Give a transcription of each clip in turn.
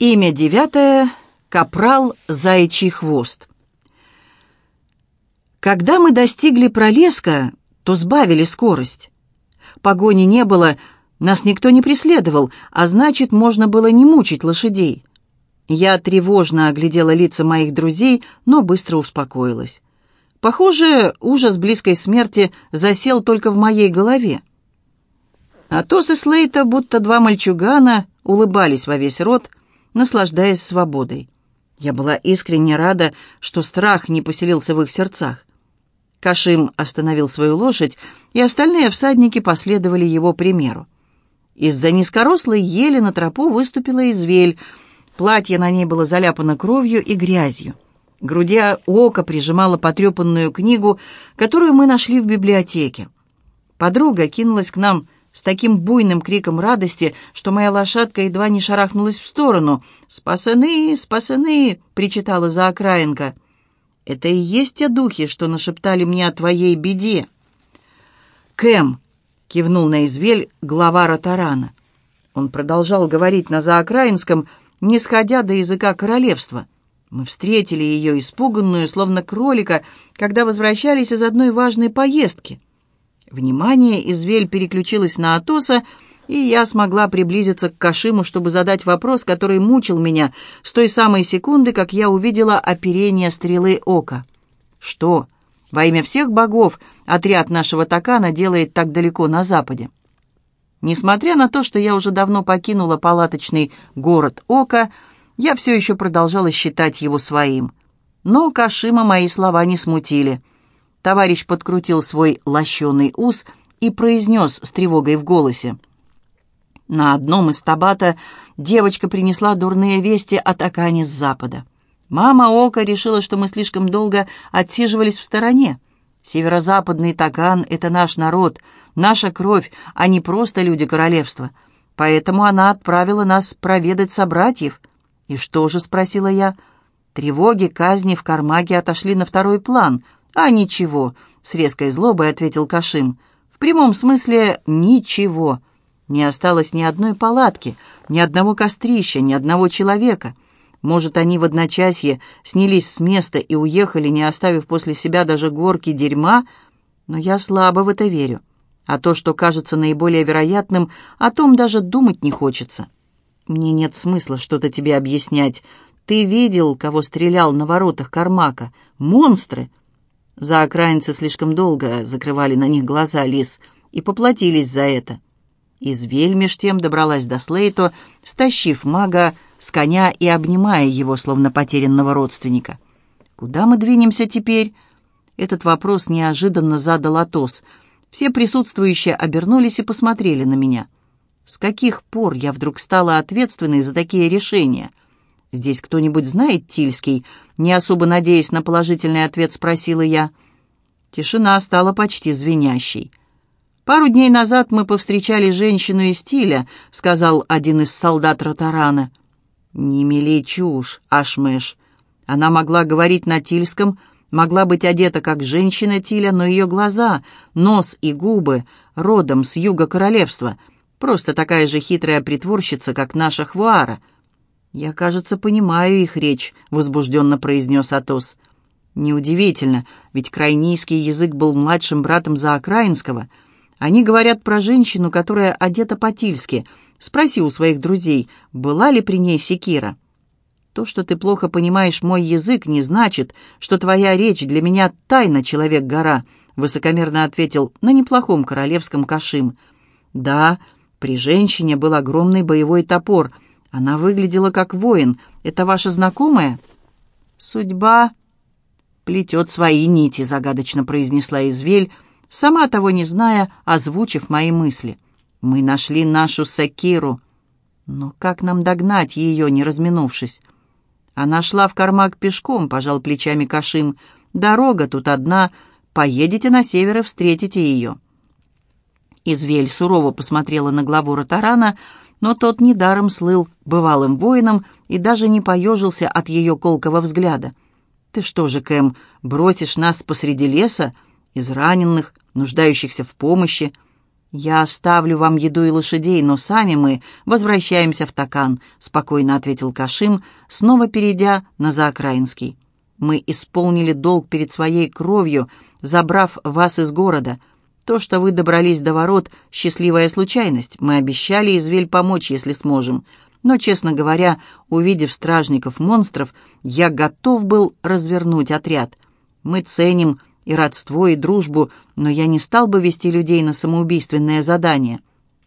Имя девятое. Капрал Заячий хвост. Когда мы достигли пролеска, то сбавили скорость. Погони не было, нас никто не преследовал, а значит, можно было не мучить лошадей. Я тревожно оглядела лица моих друзей, но быстро успокоилась. Похоже, ужас близкой смерти засел только в моей голове. Атос и Слейта, будто два мальчугана, улыбались во весь рот, наслаждаясь свободой. Я была искренне рада, что страх не поселился в их сердцах. Кашим остановил свою лошадь, и остальные всадники последовали его примеру. Из-за низкорослой ели на тропу выступила извель. Платье на ней было заляпано кровью и грязью. Груди око прижимала потрепанную книгу, которую мы нашли в библиотеке. Подруга кинулась к нам с таким буйным криком радости, что моя лошадка едва не шарахнулась в сторону. «Спасены, спасены!» — причитала заокраинка. «Это и есть те духи, что нашептали мне о твоей беде». «Кэм!» — кивнул на извель глава Ротарана. Он продолжал говорить на заокраинском, не сходя до языка королевства. Мы встретили ее, испуганную, словно кролика, когда возвращались из одной важной поездки — Внимание извель переключилось на Атоса, и я смогла приблизиться к Кашиму, чтобы задать вопрос, который мучил меня с той самой секунды, как я увидела оперение стрелы ока. «Что? Во имя всех богов отряд нашего Такана делает так далеко на западе?» Несмотря на то, что я уже давно покинула палаточный город Ока, я все еще продолжала считать его своим. Но Кашима мои слова не смутили — Товарищ подкрутил свой лощеный ус и произнес с тревогой в голосе. На одном из табата девочка принесла дурные вести от Акани с запада. Мама Ока решила, что мы слишком долго отсиживались в стороне. Северо-западный Такан — это наш народ, наша кровь, а не просто люди королевства. Поэтому она отправила нас проведать собратьев. «И что же?» — спросила я. Тревоги, казни в Кармаге отошли на второй план — «А ничего», — с резкой злобой ответил Кашим. «В прямом смысле ничего. Не осталось ни одной палатки, ни одного кострища, ни одного человека. Может, они в одночасье снялись с места и уехали, не оставив после себя даже горки дерьма, но я слабо в это верю. А то, что кажется наиболее вероятным, о том даже думать не хочется. Мне нет смысла что-то тебе объяснять. Ты видел, кого стрелял на воротах Кармака? Монстры! Заокраинцы слишком долго закрывали на них глаза лис и поплатились за это. Извель меж тем добралась до Слейто, стащив мага с коня и обнимая его, словно потерянного родственника. «Куда мы двинемся теперь?» Этот вопрос неожиданно задал Атос. Все присутствующие обернулись и посмотрели на меня. С каких пор я вдруг стала ответственной за такие решения — «Здесь кто-нибудь знает Тильский?» Не особо надеясь на положительный ответ, спросила я. Тишина стала почти звенящей. «Пару дней назад мы повстречали женщину из Тиля», — сказал один из солдат Ротарана. «Не мели чушь, Ашмеш. Она могла говорить на тильском, могла быть одета как женщина Тиля, но ее глаза, нос и губы родом с юга королевства, просто такая же хитрая притворщица, как наша Хвуара». «Я, кажется, понимаю их речь», — возбужденно произнес Атос. «Неудивительно, ведь крайнийский язык был младшим братом Заокраинского. Они говорят про женщину, которая одета по-тильски. Спроси у своих друзей, была ли при ней секира». «То, что ты плохо понимаешь мой язык, не значит, что твоя речь для меня тайна, человек-гора», — высокомерно ответил на неплохом королевском кашим. «Да, при женщине был огромный боевой топор», — она выглядела как воин. Это ваша знакомая? Судьба плетет свои нити, загадочно произнесла Извель, сама того не зная, озвучив мои мысли. Мы нашли нашу Сакиру. Но как нам догнать ее, не разминувшись? Она шла в кармак пешком, пожал плечами Кашим. Дорога тут одна. Поедете на север и встретите ее. Извель сурово посмотрела на главу Ротарана, но тот недаром слыл бывалым воином и даже не поежился от ее колкого взгляда. «Ты что же, Кэм, бросишь нас посреди леса, израненных, нуждающихся в помощи? «Я оставлю вам еду и лошадей, но сами мы возвращаемся в Такан», — спокойно ответил Кашим, снова перейдя на Заокраинский. «Мы исполнили долг перед своей кровью, забрав вас из города. То, что вы добрались до ворот, — счастливая случайность. Мы обещали Извель помочь, если сможем. Но, честно говоря, увидев стражников-монстров, я готов был развернуть отряд. Мы ценим и родство, и дружбу, но я не стал бы вести людей на самоубийственное задание.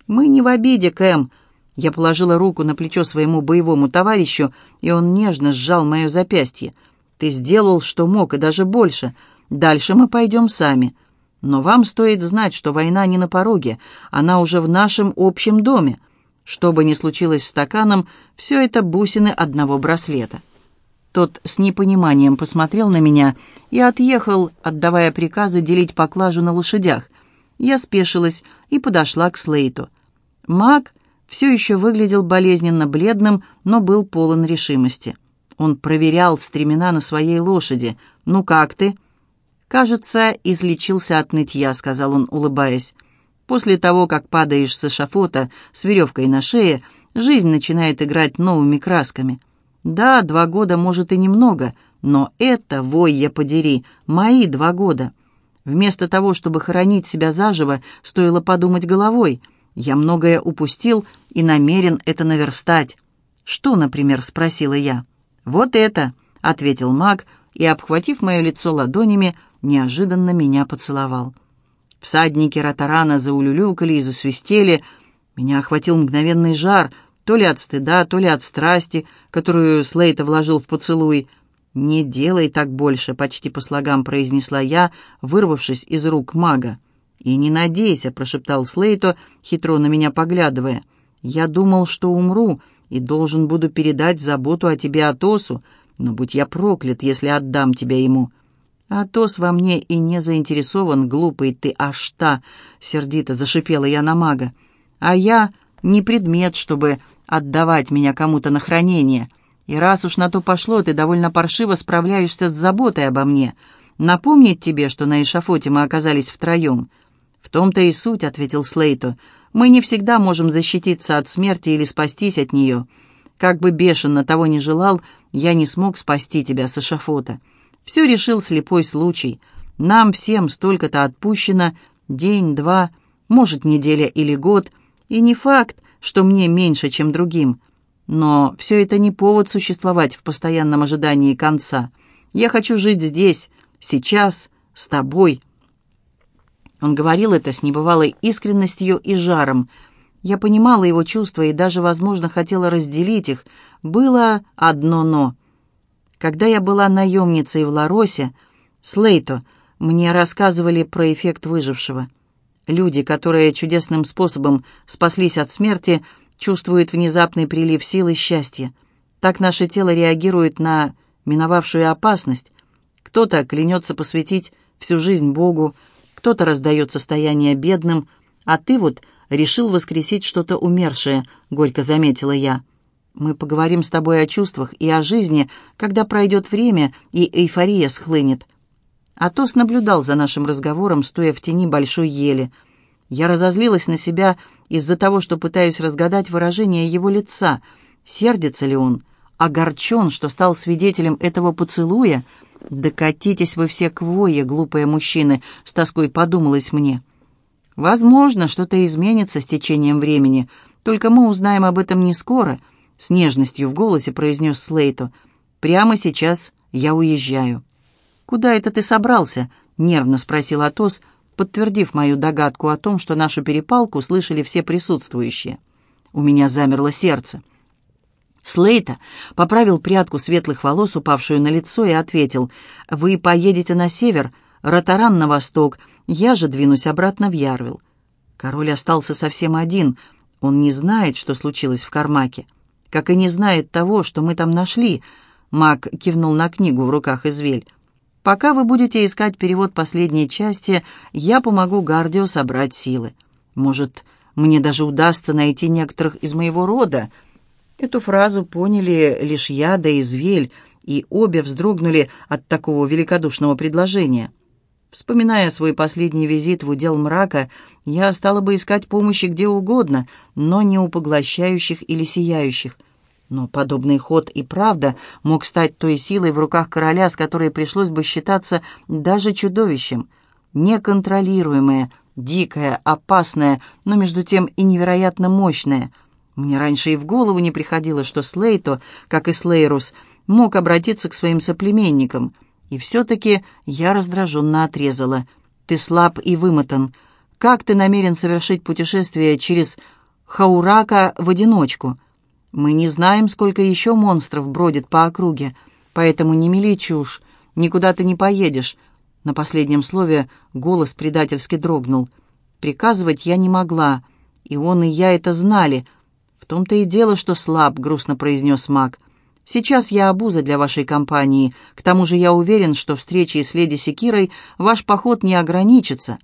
Мы не в обиде, Кэм. Я положила руку на плечо своему боевому товарищу, и он нежно сжал мое запястье. Ты сделал, что мог, и даже больше. Дальше мы пойдем сами. Но вам стоит знать, что война не на пороге, она уже в нашем общем доме. Что бы ни случилось с стаканом, все это бусины одного браслета. Тот с непониманием посмотрел на меня и отъехал, отдавая приказы делить поклажу на лошадях. Я спешилась и подошла к Слейту. Маг все еще выглядел болезненно бледным, но был полон решимости. Он проверял стремена на своей лошади. «Ну как ты?» «Кажется, излечился от нытья», — сказал он, улыбаясь. «После того, как падаешь с эшафота с веревкой на шее, жизнь начинает играть новыми красками». Да, два года, может, и немного, но это, вой я подери, мои два года. Вместо того, чтобы хоронить себя заживо, стоило подумать головой. Я многое упустил и намерен это наверстать. «Что, например?» — спросила я. «Вот это», — ответил маг, и, обхватив мое лицо ладонями, неожиданно меня поцеловал. Всадники Ротарана заулюлюкали и засвистели. Меня охватил мгновенный жар — то ли от стыда, то ли от страсти, которую Слейта вложил в поцелуй. «Не делай так больше», — почти по слогам произнесла я, вырвавшись из рук мага. «И не надейся», — прошептал Слейто, хитро на меня поглядывая. «Я думал, что умру и должен буду передать заботу о тебе Атосу, но будь я проклят, если отдам тебя ему». «Атос во мне и не заинтересован, глупый ты ашта», — сердито зашипела я на мага. «А я не предмет, чтобы отдавать меня кому-то на хранение. И раз уж на то пошло, ты довольно паршиво справляешься с заботой обо мне. Напомнить тебе, что на эшафоте мы оказались втроем». «В том-то и суть», — ответил Слейто. «Мы не всегда можем защититься от смерти или спастись от нее. Как бы бешено того не желал, я не смог спасти тебя с эшафота. Все решил слепой случай. Нам всем столько-то отпущено, день, два, может, неделя или год, и не факт, что мне меньше, чем другим. Но все это не повод существовать в постоянном ожидании конца. Я хочу жить здесь, сейчас, с тобой». Он говорил это с небывалой искренностью и жаром. Я понимала его чувства и даже, возможно, хотела разделить их. Было одно «но». Когда я была наемницей в Ларосе, Слейто, мне рассказывали про эффект выжившего – Люди, которые чудесным способом спаслись от смерти, чувствуют внезапный прилив сил и счастья. Так наше тело реагирует на миновавшую опасность. Кто-то клянется посвятить всю жизнь Богу, кто-то раздает состояние бедным, а ты вот решил воскресить что-то умершее, горько заметила я. Мы поговорим с тобой о чувствах и о жизни, когда пройдет время и эйфория схлынет. Атос наблюдал за нашим разговором, стоя в тени большой ели. Я разозлилась на себя из-за того, что пытаюсь разгадать выражение его лица. Сердится ли он? Огорчен, что стал свидетелем этого поцелуя? «Докатитесь вы все к вое, глупые мужчины», — с тоской подумалось мне. «Возможно, что-то изменится с течением времени, только мы узнаем об этом не скоро», — с нежностью в голосе произнес Слейто. «Прямо сейчас я уезжаю». «Куда это ты собрался?» — нервно спросил Атос, подтвердив мою догадку о том, что нашу перепалку слышали все присутствующие. У меня замерло сердце. Слейта поправил прядку светлых волос, упавшую на лицо, и ответил, «Вы поедете на север, Ротаран на восток, я же двинусь обратно в Ярвил». Король остался совсем один, он не знает, что случилось в Кармаке, как и не знает того, что мы там нашли. Маг кивнул на книгу в руках Извель. Пока вы будете искать перевод последней части, я помогу Гардио собрать силы. Может, мне даже удастся найти некоторых из моего рода». Эту фразу поняли лишь я да Извель, и обе вздрогнули от такого великодушного предложения. Вспоминая свой последний визит в удел мрака, я стала бы искать помощи где угодно, но не у поглощающих или сияющих. Но подобный ход и правда мог стать той силой в руках короля, с которой пришлось бы считаться даже чудовищем. Неконтролируемое, дикое, опасное, но между тем и невероятно мощное. Мне раньше и в голову не приходило, что Слейто, как и Слейрус, мог обратиться к своим соплеменникам — и все-таки я раздраженно отрезала. «Ты слаб и вымотан. Как ты намерен совершить путешествие через Хаурака в одиночку? Мы не знаем, сколько еще монстров бродит по округе, поэтому не мели чушь, никуда ты не поедешь». На последнем слове голос предательски дрогнул. Приказывать я не могла, и он и я это знали. «В том-то и дело, что слаб», — грустно произнес маг. — Сейчас я обуза для вашей компании. К тому же я уверен, что встречей с леди Секирой ваш поход не ограничится».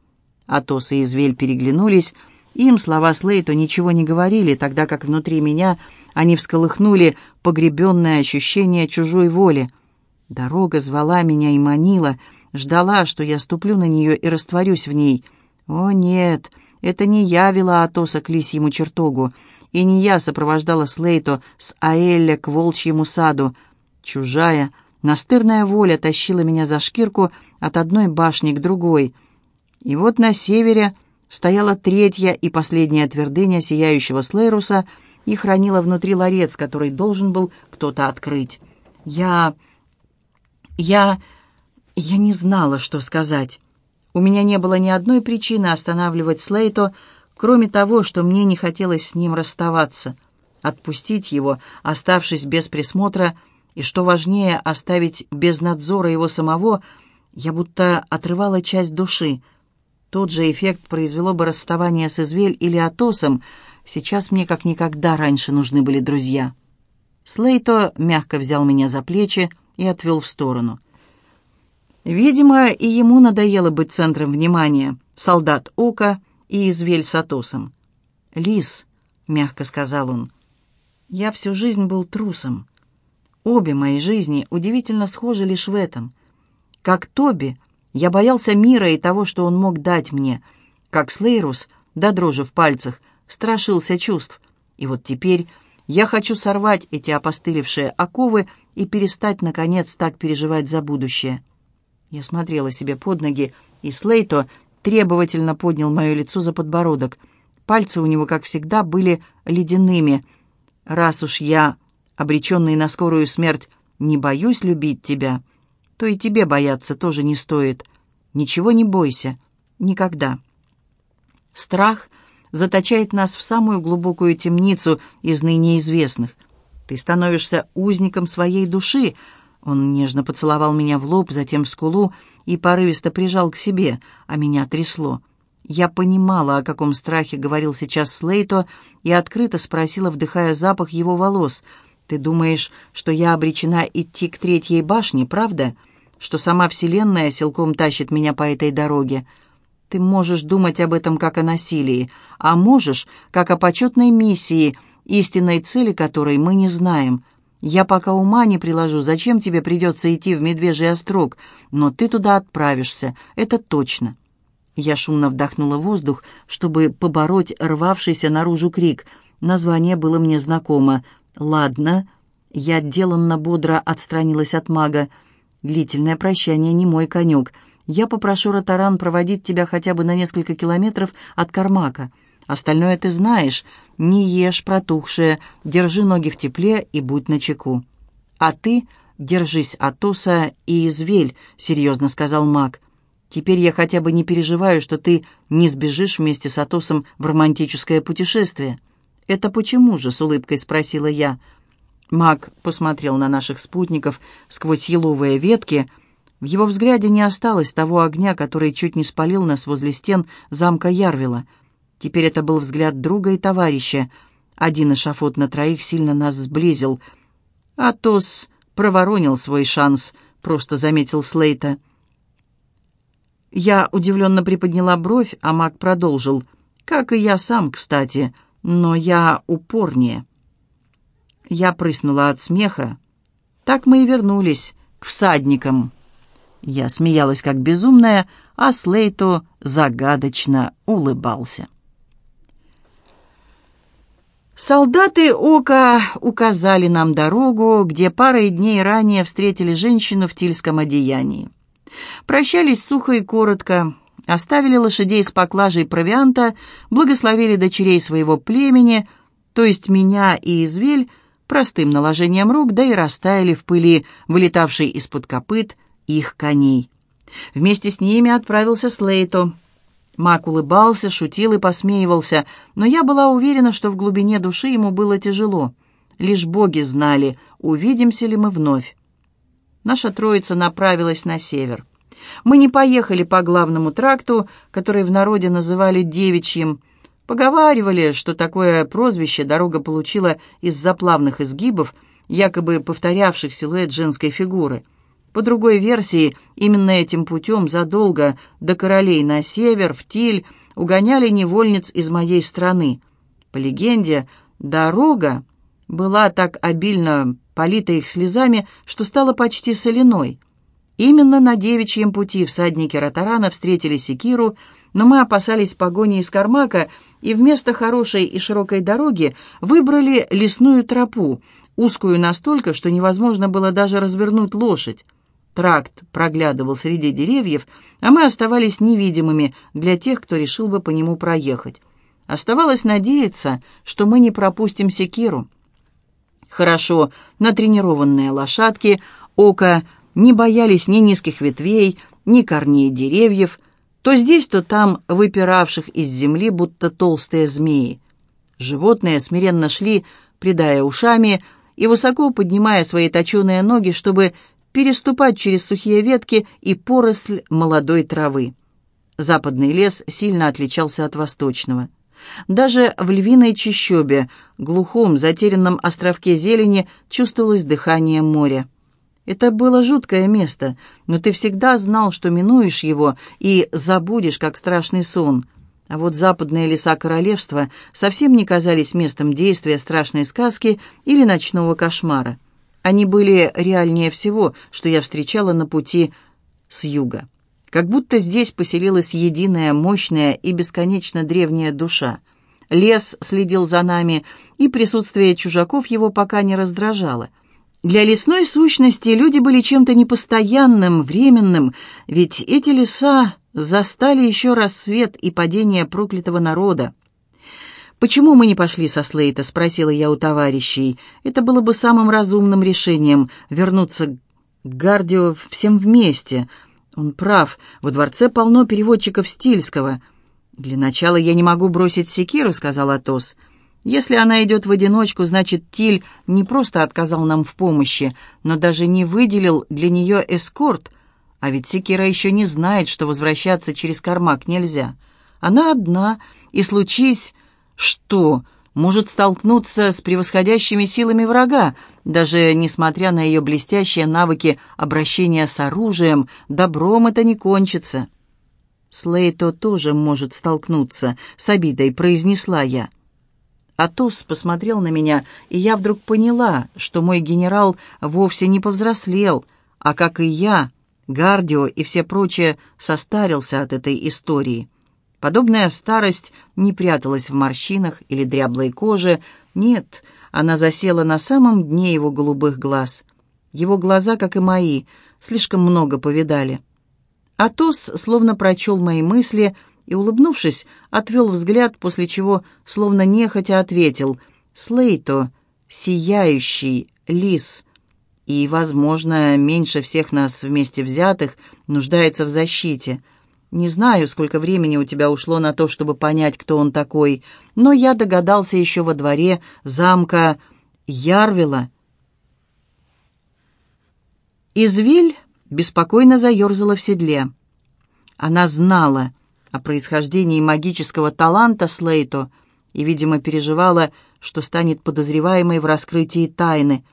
Атос и Извель переглянулись. Им слова Слейто ничего не говорили, тогда как внутри меня они всколыхнули погребенное ощущение чужой воли. Дорога звала меня и манила, ждала, что я ступлю на нее и растворюсь в ней. О нет, это не я вела Атоса к лисьему чертогу и не я сопровождала Слейто с Аэлля к волчьему саду. Чужая, настырная воля тащила меня за шкирку от одной башни к другой. И вот на севере стояла третья и последняя твердыня сияющего Слейруса и хранила внутри ларец, который должен был кто-то открыть. Я... я... я не знала, что сказать. У меня не было ни одной причины останавливать Слейто, кроме того, что мне не хотелось с ним расставаться, отпустить его, оставшись без присмотра, и, что важнее, оставить без надзора его самого, я будто отрывала часть души. Тот же эффект произвело бы расставание с Извель или Атосом. Сейчас мне как никогда раньше нужны были друзья. Слейто мягко взял меня за плечи и отвел в сторону. Видимо, и ему надоело быть центром внимания. Солдат Ока и извель с Атосом. «Лис», — мягко сказал он, — «я всю жизнь был трусом. Обе мои жизни удивительно схожи лишь в этом. Как Тоби, я боялся мира и того, что он мог дать мне. Как Слейрус, до дрожи в пальцах, страшился чувств. И вот теперь я хочу сорвать эти опостылевшие оковы и перестать, наконец, так переживать за будущее». Я смотрела себе под ноги, и Слейто требовательно поднял мое лицо за подбородок. Пальцы у него, как всегда, были ледяными. «Раз уж я, обреченный на скорую смерть, не боюсь любить тебя, то и тебе бояться тоже не стоит. Ничего не бойся. Никогда». Страх заточает нас в самую глубокую темницу из ныне известных. Ты становишься узником своей души. Он нежно поцеловал меня в лоб, затем в скулу, и порывисто прижал к себе, а меня трясло. Я понимала, о каком страхе говорил сейчас Слейто, и открыто спросила, вдыхая запах его волос. «Ты думаешь, что я обречена идти к третьей башне, правда? Что сама Вселенная силком тащит меня по этой дороге?» Ты можешь думать об этом как о насилии, а можешь, как о почетной миссии, истинной цели которой мы не знаем — я пока ума не приложу, зачем тебе придется идти в Медвежий острог, но ты туда отправишься, это точно». Я шумно вдохнула воздух, чтобы побороть рвавшийся наружу крик. Название было мне знакомо. «Ладно». Я деланно бодро отстранилась от мага. «Длительное прощание не мой конек. Я попрошу Ротаран проводить тебя хотя бы на несколько километров от Кармака». Остальное ты знаешь. Не ешь протухшее, держи ноги в тепле и будь начеку. А ты держись Атоса и извель, серьезно сказал маг. Теперь я хотя бы не переживаю, что ты не сбежишь вместе с Атосом в романтическое путешествие. Это почему же, с улыбкой спросила я. Маг посмотрел на наших спутников сквозь еловые ветки. В его взгляде не осталось того огня, который чуть не спалил нас возле стен замка Ярвила — Теперь это был взгляд друга и товарища. Один эшафот на троих сильно нас сблизил. Атос проворонил свой шанс, просто заметил Слейта. Я удивленно приподняла бровь, а маг продолжил. «Как и я сам, кстати, но я упорнее». Я прыснула от смеха. Так мы и вернулись к всадникам. Я смеялась как безумная, а Слейто загадочно улыбался. Солдаты Ока указали нам дорогу, где парой дней ранее встретили женщину в тильском одеянии. Прощались сухо и коротко, оставили лошадей с поклажей провианта, благословили дочерей своего племени, то есть меня и Извель, простым наложением рук, да и растаяли в пыли, вылетавшей из-под копыт их коней. Вместе с ними отправился Слейто — Мак улыбался, шутил и посмеивался, но я была уверена, что в глубине души ему было тяжело. Лишь боги знали, увидимся ли мы вновь. Наша троица направилась на север. Мы не поехали по главному тракту, который в народе называли «девичьим». Поговаривали, что такое прозвище дорога получила из-за плавных изгибов, якобы повторявших силуэт женской фигуры – по другой версии, именно этим путем задолго до королей на север, в Тиль, угоняли невольниц из моей страны. По легенде, дорога была так обильно полита их слезами, что стала почти соляной. Именно на девичьем пути всадники Ротарана встретили Секиру, но мы опасались погони из Кармака и вместо хорошей и широкой дороги выбрали лесную тропу, узкую настолько, что невозможно было даже развернуть лошадь. Тракт проглядывал среди деревьев, а мы оставались невидимыми для тех, кто решил бы по нему проехать. Оставалось надеяться, что мы не пропустим секиру. Хорошо натренированные лошадки ока не боялись ни низких ветвей, ни корней деревьев, то здесь, то там выпиравших из земли, будто толстые змеи. Животные смиренно шли, придая ушами и высоко поднимая свои точеные ноги, чтобы переступать через сухие ветки и поросль молодой травы. Западный лес сильно отличался от восточного. Даже в львиной чащобе, глухом, затерянном островке зелени, чувствовалось дыхание моря. Это было жуткое место, но ты всегда знал, что минуешь его и забудешь, как страшный сон. А вот западные леса королевства совсем не казались местом действия страшной сказки или ночного кошмара. Они были реальнее всего, что я встречала на пути с юга. Как будто здесь поселилась единая, мощная и бесконечно древняя душа. Лес следил за нами, и присутствие чужаков его пока не раздражало. Для лесной сущности люди были чем-то непостоянным, временным, ведь эти леса застали еще рассвет и падение проклятого народа. «Почему мы не пошли со Слейта?» — спросила я у товарищей. «Это было бы самым разумным решением — вернуться к Гардио всем вместе. Он прав, во дворце полно переводчиков Стильского». «Для начала я не могу бросить секиру», — сказал Атос. «Если она идет в одиночку, значит, Тиль не просто отказал нам в помощи, но даже не выделил для нее эскорт. А ведь секира еще не знает, что возвращаться через Кармак нельзя. Она одна, и случись что может столкнуться с превосходящими силами врага, даже несмотря на ее блестящие навыки обращения с оружием, добром это не кончится. Слейто тоже может столкнуться с обидой, произнесла я. Атос посмотрел на меня, и я вдруг поняла, что мой генерал вовсе не повзрослел, а, как и я, Гардио и все прочие, состарился от этой истории. Подобная старость не пряталась в морщинах или дряблой коже. Нет, она засела на самом дне его голубых глаз. Его глаза, как и мои, слишком много повидали. Атос словно прочел мои мысли и, улыбнувшись, отвел взгляд, после чего, словно нехотя, ответил «Слейто, сияющий, лис» и, возможно, меньше всех нас вместе взятых, нуждается в защите — не знаю, сколько времени у тебя ушло на то, чтобы понять, кто он такой, но я догадался еще во дворе замка Ярвила. Извиль беспокойно заерзала в седле. Она знала о происхождении магического таланта Слейто и, видимо, переживала, что станет подозреваемой в раскрытии тайны.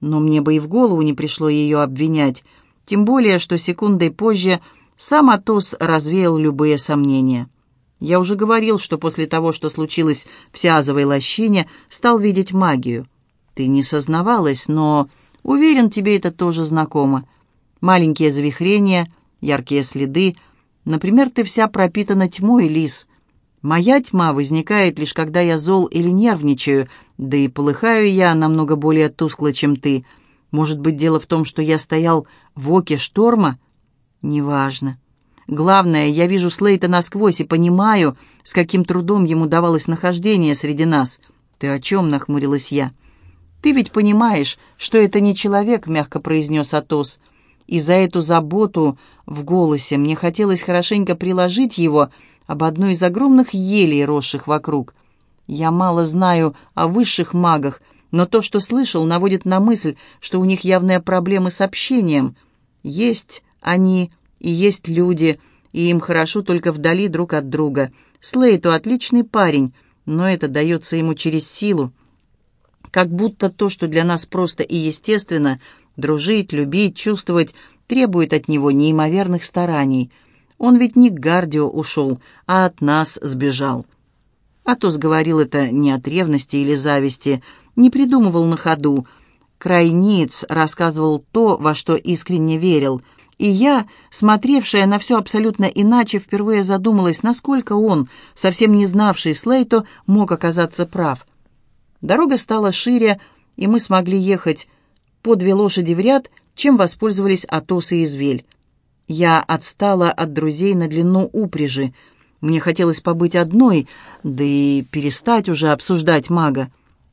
Но мне бы и в голову не пришло ее обвинять, тем более, что секундой позже – сам Атос развеял любые сомнения. Я уже говорил, что после того, что случилось в Сиазовой лощине, стал видеть магию. Ты не сознавалась, но уверен, тебе это тоже знакомо. Маленькие завихрения, яркие следы. Например, ты вся пропитана тьмой, Лис. Моя тьма возникает лишь когда я зол или нервничаю, да и полыхаю я намного более тускло, чем ты. Может быть, дело в том, что я стоял в оке шторма? Неважно. Главное, я вижу Слейта насквозь и понимаю, с каким трудом ему давалось нахождение среди нас. Ты о чем, нахмурилась я? Ты ведь понимаешь, что это не человек, мягко произнес Атос. И за эту заботу в голосе мне хотелось хорошенько приложить его об одной из огромных елей, росших вокруг. Я мало знаю о высших магах, но то, что слышал, наводит на мысль, что у них явные проблемы с общением. Есть они и есть люди, и им хорошо только вдали друг от друга. Слейту отличный парень, но это дается ему через силу. Как будто то, что для нас просто и естественно, дружить, любить, чувствовать, требует от него неимоверных стараний. Он ведь не к Гардио ушел, а от нас сбежал. Атос говорил это не от ревности или зависти, не придумывал на ходу. Крайниц рассказывал то, во что искренне верил. И я, смотревшая на все абсолютно иначе, впервые задумалась, насколько он, совсем не знавший Слейто, мог оказаться прав. Дорога стала шире, и мы смогли ехать по две лошади в ряд, чем воспользовались Атос и Извель. Я отстала от друзей на длину упряжи. Мне хотелось побыть одной, да и перестать уже обсуждать мага.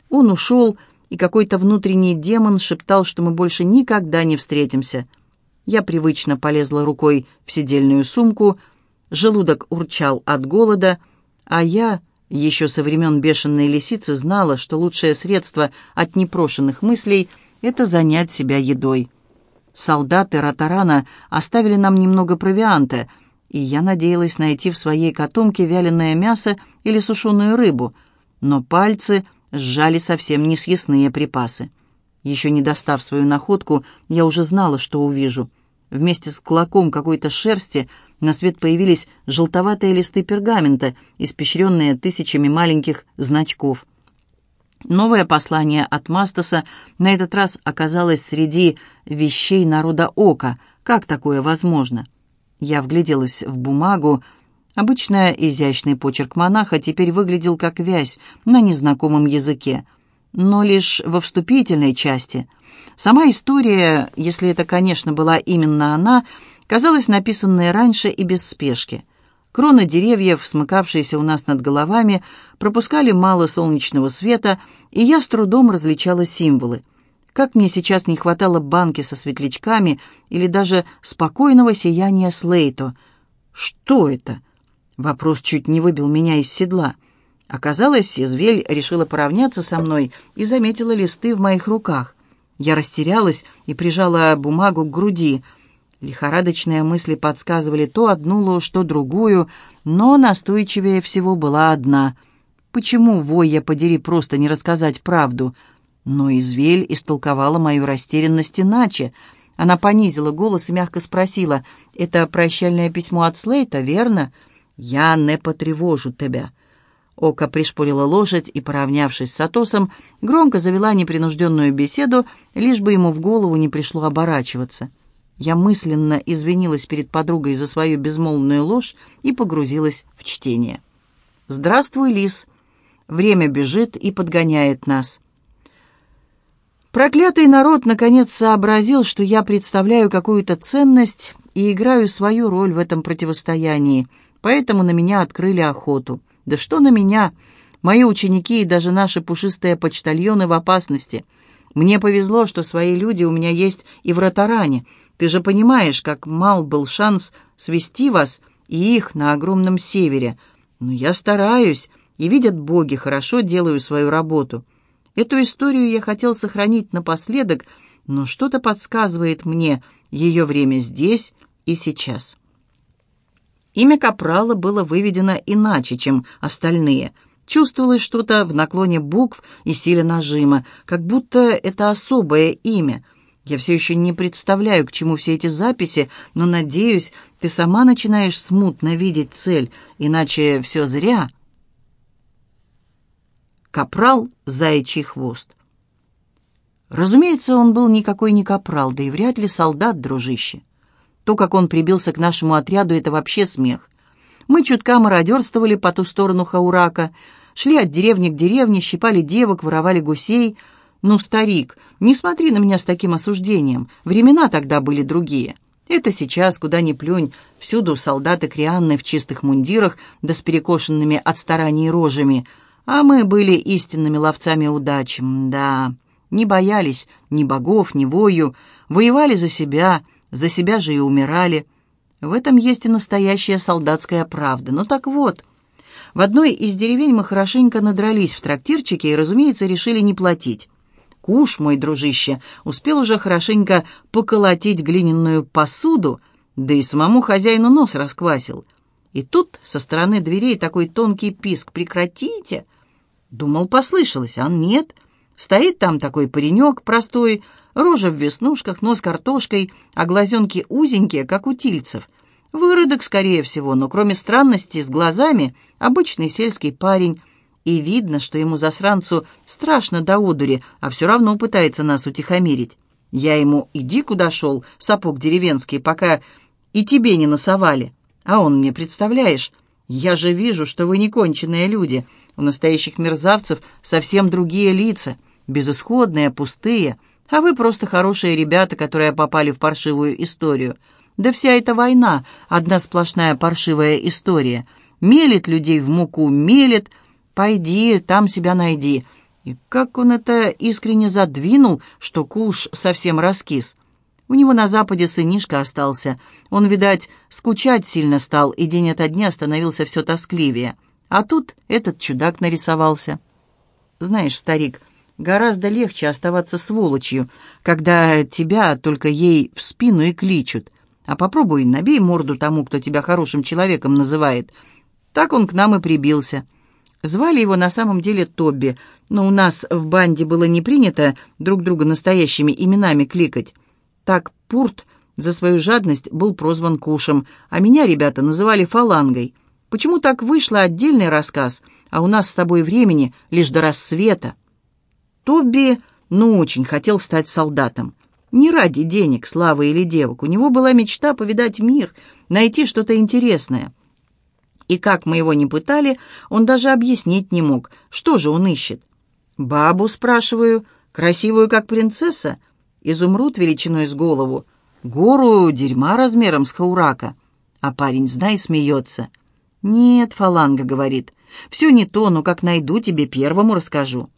Он ушел, и какой-то внутренний демон шептал, что мы больше никогда не встретимся. Я привычно полезла рукой в сидельную сумку, желудок урчал от голода, а я еще со времен бешеной лисицы знала, что лучшее средство от непрошенных мыслей — это занять себя едой. Солдаты Ротарана оставили нам немного провианта, и я надеялась найти в своей котомке вяленое мясо или сушеную рыбу, но пальцы сжали совсем несъестные припасы. Еще не достав свою находку, я уже знала, что увижу. Вместе с клоком какой-то шерсти на свет появились желтоватые листы пергамента, испещренные тысячами маленьких значков. Новое послание от Мастаса на этот раз оказалось среди вещей народа Ока. Как такое возможно? Я вгляделась в бумагу, Обычно изящный почерк монаха теперь выглядел как вязь на незнакомом языке, но лишь во вступительной части. Сама история, если это, конечно, была именно она, казалась написанной раньше и без спешки. Кроны деревьев, смыкавшиеся у нас над головами, пропускали мало солнечного света, и я с трудом различала символы. Как мне сейчас не хватало банки со светлячками или даже спокойного сияния Слейто. Что это? Вопрос чуть не выбил меня из седла. Оказалось, Извель решила поравняться со мной и заметила листы в моих руках. Я растерялась и прижала бумагу к груди. Лихорадочные мысли подсказывали то одну ложь, то другую, но настойчивее всего была одна. Почему, вой я подери, просто не рассказать правду? Но Извель истолковала мою растерянность иначе. Она понизила голос и мягко спросила, «Это прощальное письмо от Слейта, верно?» «Я не потревожу тебя». Ока пришпорила лошадь и, поравнявшись с Атосом, громко завела непринужденную беседу, лишь бы ему в голову не пришло оборачиваться. Я мысленно извинилась перед подругой за свою безмолвную ложь и погрузилась в чтение. «Здравствуй, Лис. Время бежит и подгоняет нас». Проклятый народ наконец сообразил, что я представляю какую-то ценность и играю свою роль в этом противостоянии — поэтому на меня открыли охоту. Да что на меня? Мои ученики и даже наши пушистые почтальоны в опасности. Мне повезло, что свои люди у меня есть и в Ротаране. Ты же понимаешь, как мал был шанс свести вас и их на огромном севере. Но я стараюсь, и видят боги, хорошо делаю свою работу. Эту историю я хотел сохранить напоследок, но что-то подсказывает мне, ее время здесь и сейчас». Имя Капрала было выведено иначе, чем остальные. Чувствовалось что-то в наклоне букв и силе нажима, как будто это особое имя. Я все еще не представляю, к чему все эти записи, но, надеюсь, ты сама начинаешь смутно видеть цель, иначе все зря. Капрал — заячий хвост. Разумеется, он был никакой не капрал, да и вряд ли солдат, дружище. То, как он прибился к нашему отряду, это вообще смех. Мы чутка мародерствовали по ту сторону Хаурака, шли от деревни к деревне, щипали девок, воровали гусей. Ну, старик, не смотри на меня с таким осуждением. Времена тогда были другие. Это сейчас, куда ни плюнь, всюду солдаты крианны в чистых мундирах, да с перекошенными от стараний рожами. А мы были истинными ловцами удачи, да. Не боялись ни богов, ни вою, воевали за себя, за себя же и умирали. В этом есть и настоящая солдатская правда. Ну так вот, в одной из деревень мы хорошенько надрались в трактирчике и, разумеется, решили не платить. Куш, мой дружище, успел уже хорошенько поколотить глиняную посуду, да и самому хозяину нос расквасил. И тут со стороны дверей такой тонкий писк «Прекратите!» Думал, послышалось, а нет. Стоит там такой паренек простой, рожа в веснушках, нос картошкой, а глазенки узенькие, как у тильцев. Выродок, скорее всего, но кроме странности с глазами, обычный сельский парень — и видно, что ему засранцу страшно до одури, а все равно пытается нас утихомирить. Я ему «иди куда шел, сапог деревенский, пока и тебе не насовали». А он мне, представляешь, я же вижу, что вы не конченые люди. У настоящих мерзавцев совсем другие лица, безысходные, пустые, а вы просто хорошие ребята, которые попали в паршивую историю. Да вся эта война — одна сплошная паршивая история. Мелит людей в муку, мелит — Пойди, там себя найди». И как он это искренне задвинул, что куш совсем раскис. У него на западе сынишка остался. Он, видать, скучать сильно стал, и день ото дня становился все тоскливее. А тут этот чудак нарисовался. Знаешь, старик, гораздо легче оставаться сволочью, когда тебя только ей в спину и кличут. А попробуй набей морду тому, кто тебя хорошим человеком называет. Так он к нам и прибился. Звали его на самом деле Тобби, но у нас в банде было не принято друг друга настоящими именами кликать. Так Пурт за свою жадность был прозван Кушем, а меня ребята называли Фалангой. Почему так вышло отдельный рассказ, а у нас с тобой времени лишь до рассвета? Тобби, ну, очень хотел стать солдатом. Не ради денег, славы или девок. У него была мечта повидать мир, найти что-то интересное — и как мы его не пытали, он даже объяснить не мог, что же он ищет. «Бабу, спрашиваю, красивую, как принцесса?» Изумруд величиной с голову. «Гору дерьма размером с хаурака». А парень, знай, смеется. «Нет, фаланга, — говорит, — все не то, но как найду, тебе первому расскажу».